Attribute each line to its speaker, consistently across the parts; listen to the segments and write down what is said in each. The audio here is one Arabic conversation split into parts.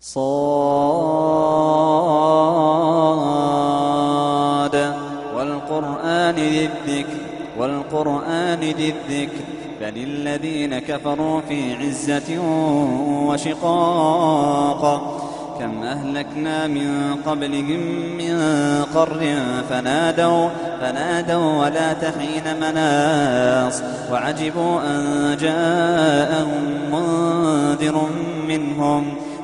Speaker 1: صاد. والقرآن ذي الذكر والقرآن ذي الذكر. بل الذين كفروا في عزة وشقاق. كم أهلكنا من قبلهم من قرن فنادوا فنادوا ولا تحين مناص. وعجبوا أن جاءهم منذر منهم.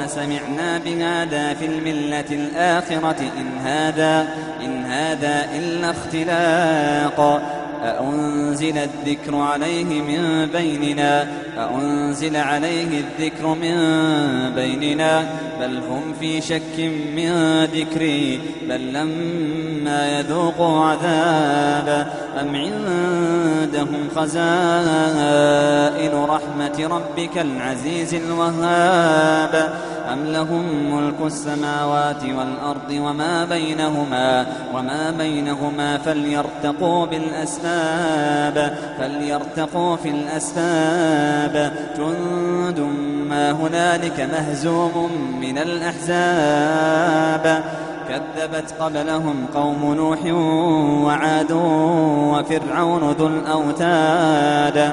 Speaker 1: ما سمعنا بهذا في الملة الآخرة إن هذا إن هذا إلا اختلاق. أأنزل الذكر عليه من بيننا أأنزل عليه الذكر من بيننا. بل هم في شك من ذكري بل لما يذوقوا عذاب أم عندهم خزائن رحمة ربك العزيز الوهاب. أم لهم ملك السماوات والأرض وما بينهما وما بينهما فليرتقوا بالأسباب فليرتقوا في الأسباب جند ما هنالك مهزوم من الأحزاب كذبت قبلهم قوم نوح وعاد وفرعون ذو الأوتاد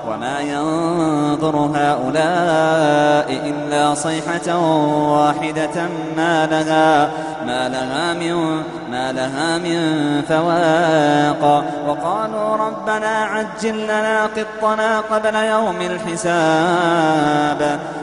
Speaker 1: وما ينظر هؤلاء إلا صيحة واحدة ما لها ما لها من ما لها من فواق وقالوا ربنا عجل لنا قطنا قبل يوم الحساب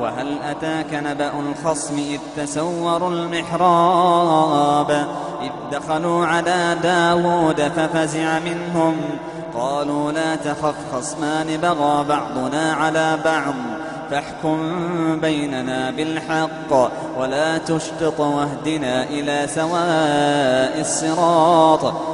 Speaker 1: وهل أتاك نبأ الخصم إذ تسوروا المحراب؟ إذ دخلوا على داود ففزع منهم. قالوا لا تخف خصمان بغى بعضنا على بعض. فاحكم بيننا بالحق ولا تشطط واهدنا إلى سواء الصراط.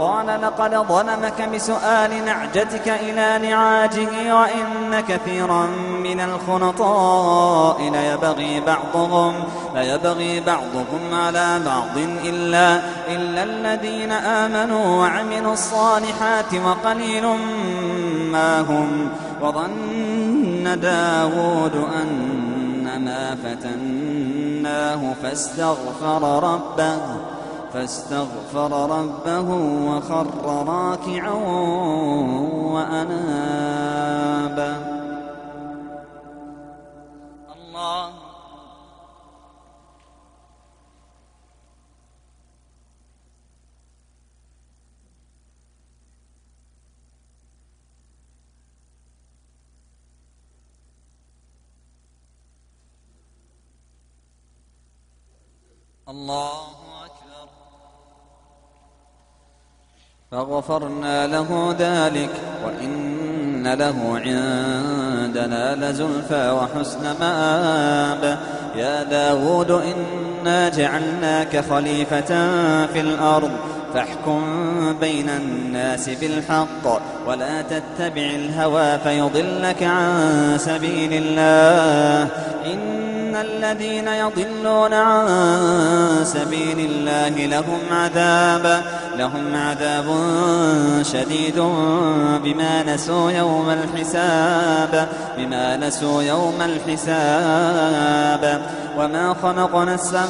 Speaker 1: قال لقد ظلمك بسؤال نعجتك إلى نعاجه وإن كثيرا من الخنطاء ليبغي بعضهم ليبغي بعضهم على بعض إلا إلا الذين آمنوا وعملوا الصالحات وقليل ما هم وظن داود أنما فتناه فاستغفر ربه فاستغفر ربه وخر راكعا وأناب. الله. الله. فغفرنا له ذلك وإن له عندنا لزلفى وحسن مآب. يا داود إنا جعلناك خليفة في الأرض فاحكم بين الناس بالحق ولا تتبع الهوى فيضلك عن سبيل الله. إن الذين يضلون عن سبيل الله لهم عذاب. لهم عذاب شديد بما نسوا يوم الحساب بما نسوا يوم الحساب. وما خلقنا السماء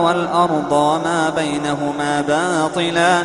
Speaker 1: والأرض وما بينهما باطلا.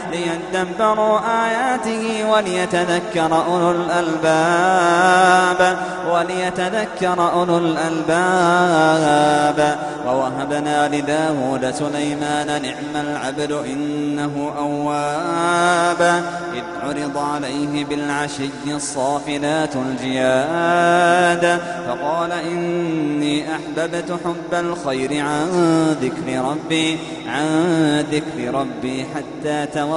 Speaker 1: ليدبروا آياته وليتذكر أولو الألباب وليتذكر أولو الألباب. ووهبنا لداود سليمان نعم العبد إنه أواب. إذ عرض عليه بالعشي الصافنات الجياد. فقال إني أحببت حب الخير عن ذكر ربي عن ذكر ربي حتى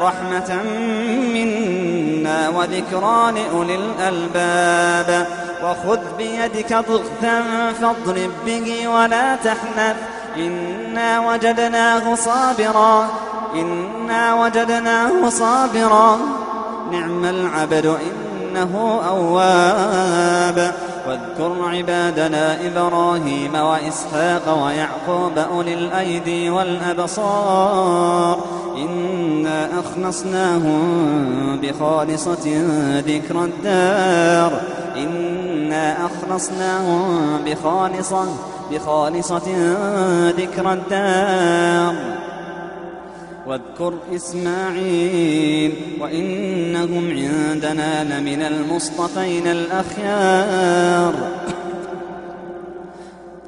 Speaker 1: رحمة منا وذكرى لأولي الألباب. وخذ بيدك ضغثا فاضرب به ولا تحنث. إنا وجدناه صابرا. إنا وجدناه صابرا. نعم العبد إنه أواب. واذكر عبادنا إبراهيم وإسحاق ويعقوب أولي الأيدي والأبصار. إنا أخلصناهم بخالصة ذكر الدار. إنا أخلصناهم بخالصة بخالصة ذكر الدار. واذكر إسماعيل وإنهم عندنا لمن المصطفين الأخيار.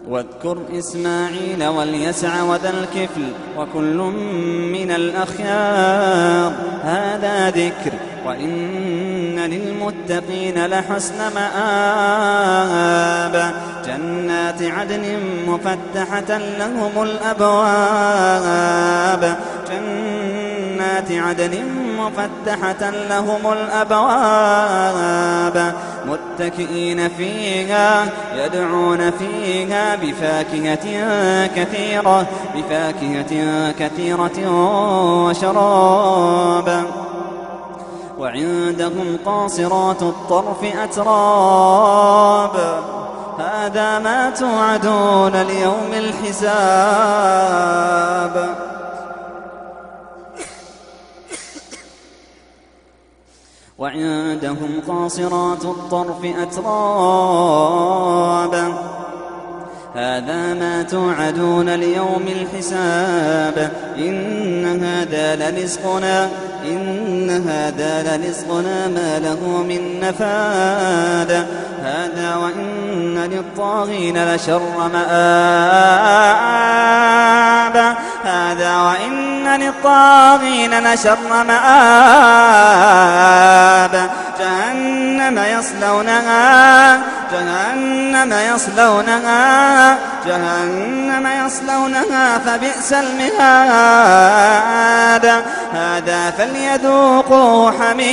Speaker 1: واذكر إسماعيل واليسع وذا الكفل وكل من الأخيار. هذا ذكر وإن للمتقين لحسن مآب. جنات عدن مفتحة لهم الأبواب. جنات عدن مفتحة لهم الأبواب متكئين فيها يدعون فيها بفاكهة كثيرة بفاكهة كثيرة وشراب. وعندهم قاصرات الطرف أتراب. هذا ما توعدون ليوم الحساب. وعندهم قاصرات الطرف أتراب هذا ما توعدون ليوم الحساب. إن هذا لرزقنا إن هذا لرزقنا ما له من نفاد. هذا وإن للطاغين لشر مآب. هذا وإن للطاغين لشر مآب. جهنم يصلونها جهنم يصلونها جهنم يصلونها فبئس المهاد. هذا فليذوقوا حميم.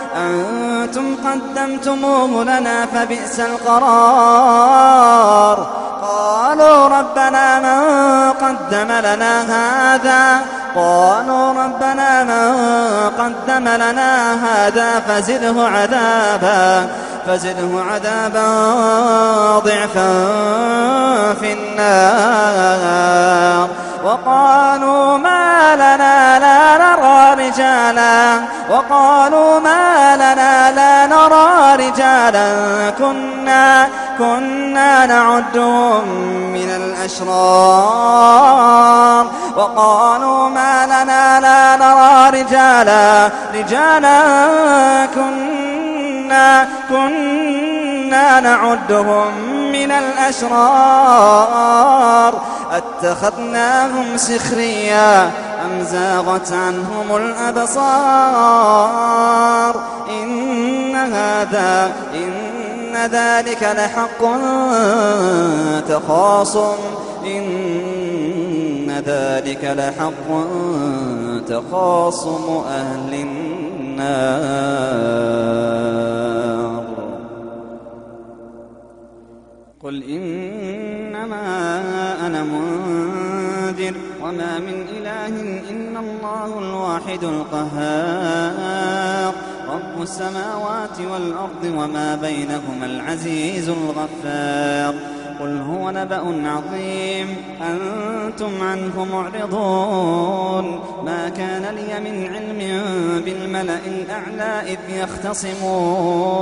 Speaker 1: أنتم قدمتموه لنا فبئس القرار. قالوا ربنا من قدم لنا هذا؟ قالوا ربنا من قدم لنا هذا فزده عذابا فزده عذابا ضعفا في النار. وقالوا ما لنا لا رجالا وقالوا ما لنا لا نرى رجالا كنا كنا نعدهم من الأشرار وقالوا ما لنا لا نرى رجالا رجالا كنا كنا نعدهم من الأشرار. أتخذناهم سخريا أم زاغت عنهم الأبصار؟ إن هذا إن ذلك لحق تخاصم. إن ذلك لحق تخاصم أهل النار. قل إنما أنا منذر وما من إله إلا الله الواحد القهار. رب السماوات والأرض وما بينهما العزيز الغفار. قل هو نبأ عظيم أنتم عنه معرضون. ما كان لي من علم بالملأ الأعلى إذ يختصمون.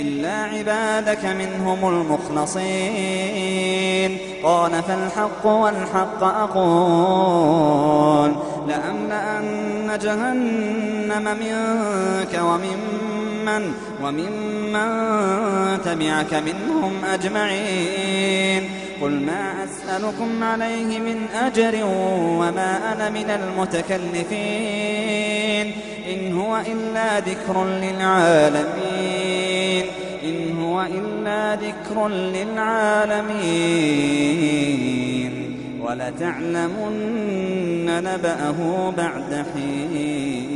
Speaker 1: إلا عبادك منهم المخلصين. قال فالحق والحق أقول. لأملأن جهنم منك وممن وممن تبعك منهم أجمعين. قل ما أسألكم عليه من أجر وما أنا من المتكلفين. إن هو إلا ذكر للعالمين. هو إلا ذكر للعالمين ولتعلمن نبأه بعد حين.